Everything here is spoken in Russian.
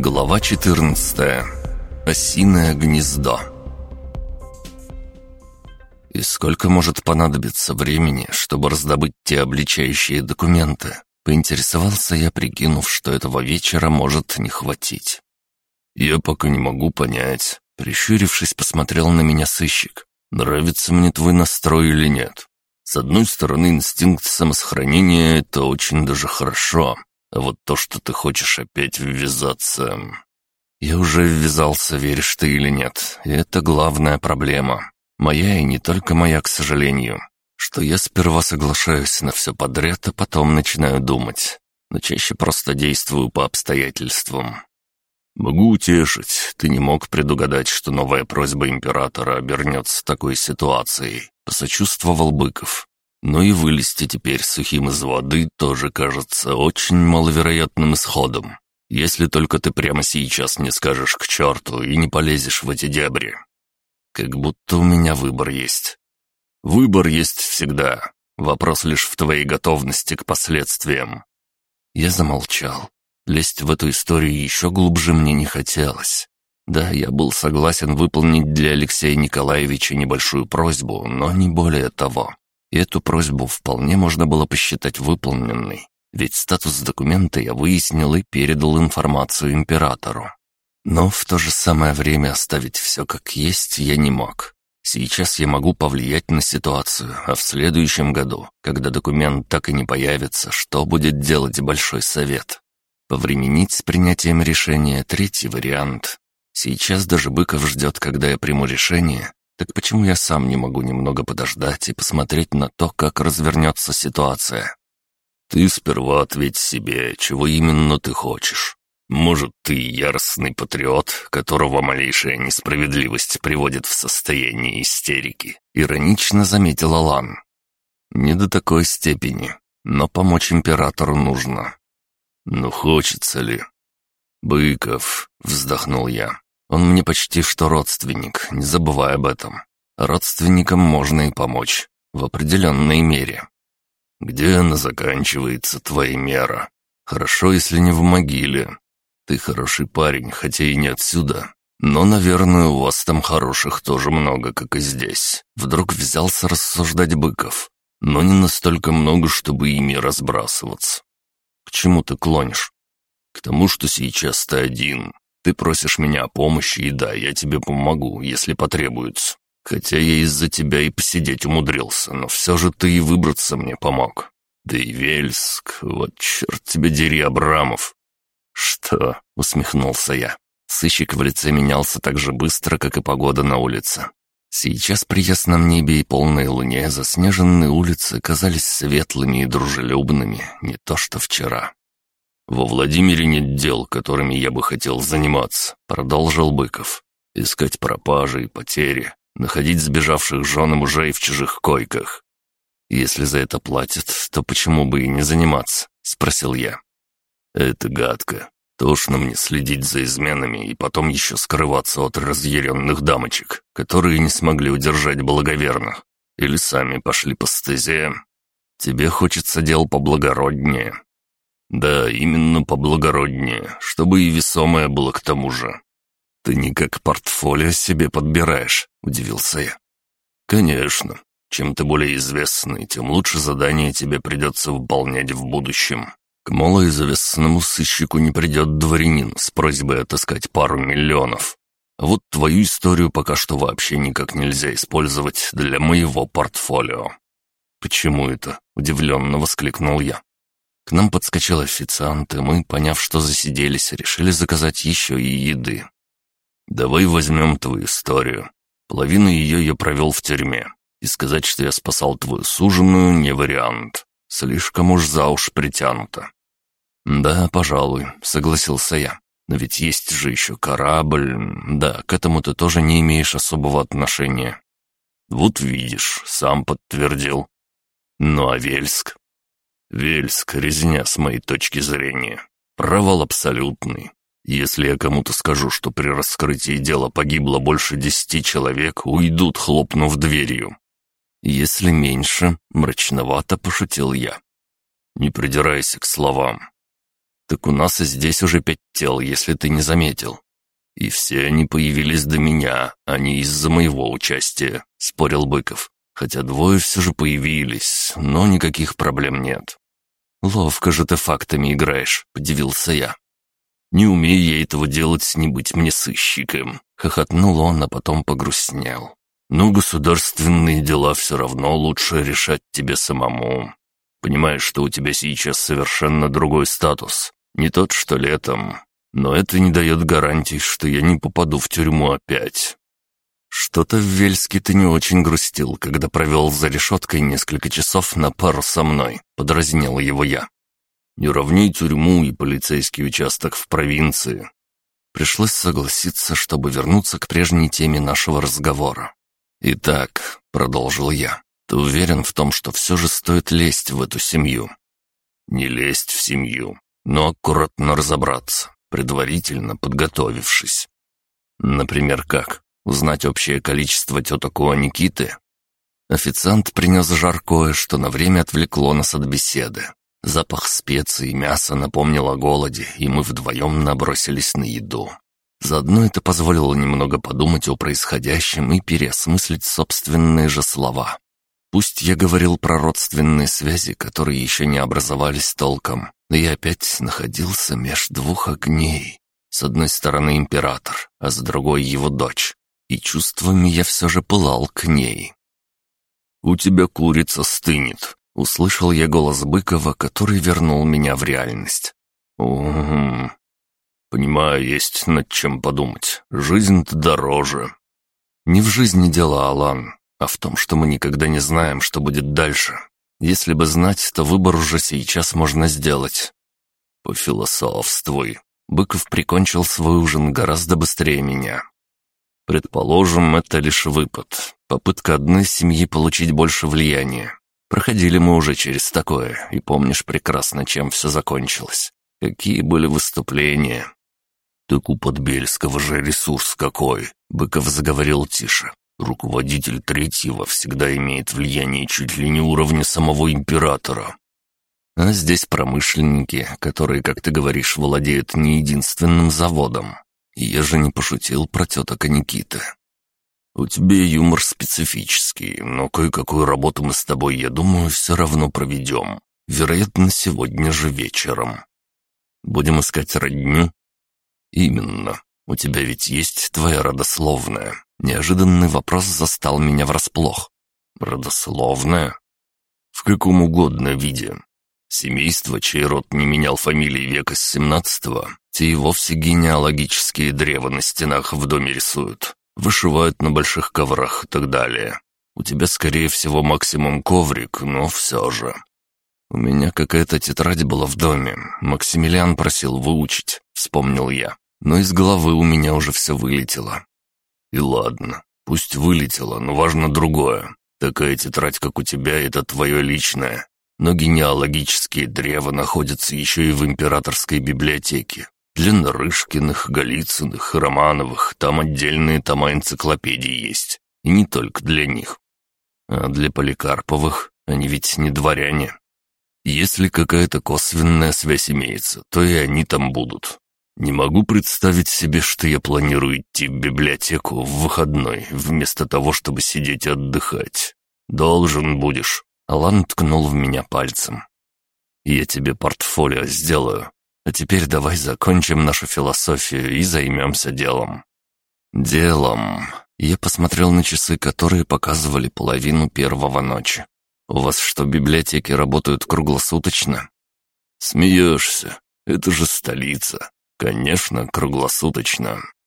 Глава 14. Осиное гнездо. И сколько может понадобиться времени, чтобы раздобыть те обличающие документы? Поинтересовался я, прикинув, что этого вечера может не хватить. Я пока не могу понять. Прищурившись, посмотрел на меня сыщик. Нравится мне твой настрой или нет? С одной стороны, инстинкт самосохранения — это очень даже хорошо, вот то, что ты хочешь опять ввязаться... Я уже ввязался, веришь ты или нет, и это главная проблема. Моя и не только моя, к сожалению. Что я сперва соглашаюсь на все подряд, а потом начинаю думать. Но чаще просто действую по обстоятельствам. «Могу утешить. Ты не мог предугадать, что новая просьба императора обернется такой ситуацией», — посочувствовал Быков. Но и вылезти теперь сухим из воды тоже кажется очень маловероятным исходом. Если только ты прямо сейчас не скажешь к черту и не полезешь в эти дебри. Как будто у меня выбор есть. Выбор есть всегда. Вопрос лишь в твоей готовности к последствиям. Я замолчал. Лезть в эту историю еще глубже мне не хотелось. Да, я был согласен выполнить для Алексея Николаевича небольшую просьбу, но не более того. И эту просьбу вполне можно было посчитать выполненной, ведь статус документа я выяснил и передал информацию императору. Но в то же самое время оставить все как есть я не мог. Сейчас я могу повлиять на ситуацию, а в следующем году, когда документ так и не появится, что будет делать Большой Совет? Повременить с принятием решения – третий вариант. Сейчас даже Быков ждет, когда я приму решение, так почему я сам не могу немного подождать и посмотреть на то, как развернется ситуация? Ты сперва ответь себе, чего именно ты хочешь. Может, ты яростный патриот, которого малейшая несправедливость приводит в состояние истерики?» Иронично заметил Алан. «Не до такой степени, но помочь императору нужно». «Ну, хочется ли?» «Быков», — вздохнул я, он мне почти что родственник, не забывай об этом. Родственникам можно и помочь, в определенной мере. Где она заканчивается, твоя мера? Хорошо, если не в могиле. Ты хороший парень, хотя и не отсюда. Но, наверное, у вас там хороших тоже много, как и здесь. Вдруг взялся рассуждать Быков. Но не настолько много, чтобы ими разбрасываться. К чему ты клонишь? К тому, что сейчас ты один, ты просишь меня о помощи, и да, я тебе помогу, если потребуется. Хотя я из-за тебя и посидеть умудрился, но все же ты и выбраться мне помог. Да и Вельск, вот черт тебе дери, Абрамов. Что? — усмехнулся я. Сыщик в лице менялся так же быстро, как и погода на улице. Сейчас при ясном небе и полной луне заснеженные улицы казались светлыми и дружелюбными, не то что вчера. «Во Владимире нет дел, которыми я бы хотел заниматься», — продолжил Быков. «Искать пропажи и потери, находить сбежавших жен и мужей в чужих койках. Если за это платят, то почему бы и не заниматься?» — спросил я. «Это гадко. Тошно мне следить за изменами и потом еще скрываться от разъяренных дамочек, которые не смогли удержать благоверных. Или сами пошли по стезе. Тебе хочется дел поблагороднее, «Да, именно поблагороднее, чтобы и весомое было к тому же». «Ты не как портфолио себе подбираешь», — удивился я. «Конечно. Чем ты более известный, тем лучше задание тебе придется выполнять в будущем. К малоизвестному сыщику не придет дворянин с просьбой отыскать пару миллионов. А вот твою историю пока что вообще никак нельзя использовать для моего портфолио». «Почему это?» — удивленно воскликнул я. К нам подскочил официант, и мы, поняв, что засиделись, решили заказать еще и еды. «Давай возьмем твою историю. Половину ее я провел в тюрьме. И сказать, что я спасал твою суженую, не вариант. Слишком уж за уж притянуто». «Да, пожалуй», — согласился я. «Но ведь есть же еще корабль. Да, к этому ты тоже не имеешь особого отношения». «Вот видишь, сам подтвердил». «Ну а Вельск?» Вельск — резня с моей точки зрения. Провал абсолютный. Если я кому-то скажу, что при раскрытии дела погибло больше десяти человек, уйдут, хлопнув дверью. Если меньше, мрачновато пошутил я. Не придирайся к словам. Так у нас и здесь уже пять тел, если ты не заметил. И все они появились до меня, а не из-за моего участия», — спорил Быков. «Хотя двое все же появились, но никаких проблем нет». «Ловко же ты фактами играешь», — подивился я. «Не умею я этого делать, не быть мне сыщиком», — хохотнул он, а потом погрустнел. «Но государственные дела все равно лучше решать тебе самому. Понимаешь, что у тебя сейчас совершенно другой статус, не тот, что летом, но это не дает гарантий, что я не попаду в тюрьму опять. Что-то в Вельске ты не очень грустил, когда провел за решеткой несколько часов на пару со мной, подразнил его я. Не равней тюрьму и полицейский участок в провинции. Пришлось согласиться, чтобы вернуться к прежней теме нашего разговора. «Итак», — продолжил я, — «ты уверен в том, что все же стоит лезть в эту семью?» «Не лезть в семью, но аккуратно разобраться, предварительно подготовившись». «Например, как? Узнать общее количество теток у Никиты?» Официант принес жаркое, что на время отвлекло нас от беседы. Запах специй и мяса напомнил о голоде, и мы вдвоем набросились на еду. Заодно это позволило немного подумать о происходящем и переосмыслить собственные же слова. Пусть я говорил про родственные связи, которые еще не образовались толком, но я опять находился меж двух огней. С одной стороны император, а с другой его дочь. И чувствами я все же пылал к ней. «У тебя курица стынет», Услышал я голос Быкова, который вернул меня в реальность. «Угу. Понимаю, есть над чем подумать. Жизнь-то дороже». «Не в жизни дело, Алан, а в том, что мы никогда не знаем, что будет дальше. Если бы знать, то выбор уже сейчас можно сделать». «Пофилософствуй». Быков прикончил свой ужин гораздо быстрее меня. Предположим, это лишь выпад. Попытка одной семьи получить больше влияния. Проходили мы уже через такое, и помнишь прекрасно, чем все закончилось. Какие были выступления. «Так у Подбельского же ресурс какой!» — Быков заговорил тише. «Руководитель третьего всегда имеет влияние чуть ли не уровня самого императора. А здесь промышленники, которые, как ты говоришь, владеют не единственным заводом. Я же не пошутил про теток Никиты. «У тебя юмор специфический, но кое-какую работу мы с тобой, я думаю, все равно проведем. Вероятно, сегодня же вечером. Будем искать родню?» «Именно. У тебя ведь есть твоя родословная». Неожиданный вопрос застал меня врасплох. «Родословная?» «В каком угодно виде. Семейство, чей род не менял фамилии века с семнадцатого, те и вовсе генеалогические древа на стенах в доме рисуют вышивают на больших коврах и так далее. У тебя, скорее всего, максимум коврик, но все же. У меня какая-то тетрадь была в доме. Максимилиан просил выучить, вспомнил я. Но из головы у меня уже все вылетело. И ладно, пусть вылетело, но важно другое. Такая тетрадь, как у тебя, это твое личное. Но генеалогические древа находятся еще и в императорской библиотеке. Для Нарышкиных, Голицыных, Романовых там отдельные тома энциклопедии есть. И не только для них. А для Поликарповых они ведь не дворяне. Если какая-то косвенная связь имеется, то и они там будут. Не могу представить себе, что я планирую идти в библиотеку в выходной, вместо того, чтобы сидеть и отдыхать. Должен будешь. Алан ткнул в меня пальцем. Я тебе портфолио сделаю, а теперь давай закончим нашу философию и займемся делом». «Делом...» Я посмотрел на часы, которые показывали половину первого ночи. «У вас что, библиотеки работают круглосуточно?» «Смеешься? Это же столица. Конечно, круглосуточно.